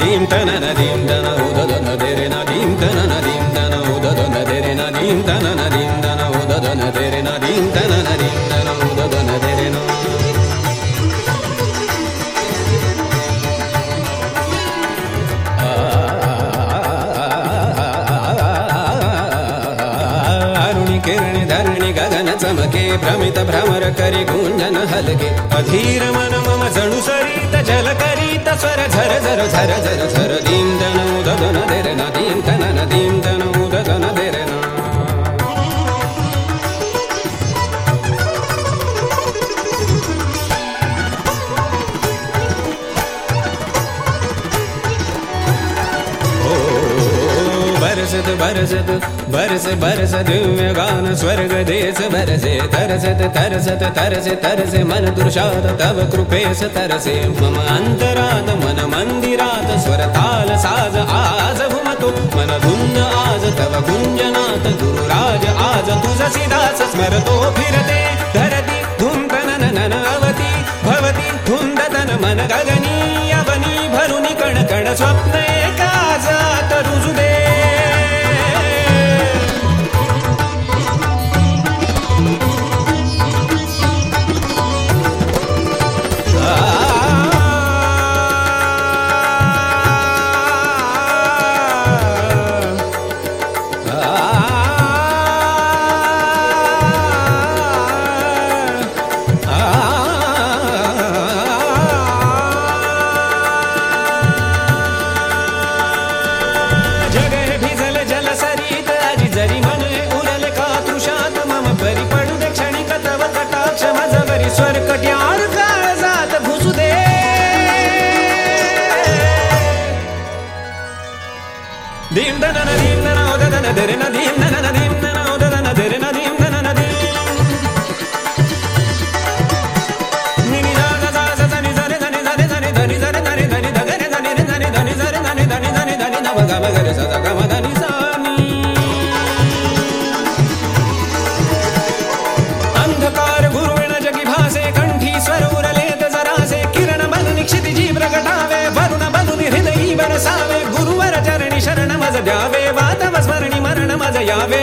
दीं तनन दीं दन उददन देरे न दीं तनन दीं दन उददन देरे न दीं तनन दीं दन उददन देरे न दीं तनन दीं दन उददन देरे न अरुणि किरणि धरणि गगन चमके भ्रमित भ्रमर करि गुञ्जन हलके अधीर मन मम जणु सरित जल करीत स्वर झर झर झर झर दीं दीं तनन दीं दन उददन देरे न। बरसत बरसत बरस बरस दिव्य गान स्वर्ग देश बरसे तरसत तरसत तरसे तरसे मन दुर्शात तव कृपेश तरसे मम अंतरात साज आज भुमतो मन धुन्न आज तव गुंजनात गुरुराज आज। तुझ सिदास स्मरतो फिरते धरती धुंतन नन अवती। भवती धुंदतन मन गगनी अवनी भरुनी कण स्वप्न रुजू 你们 ஜயாவே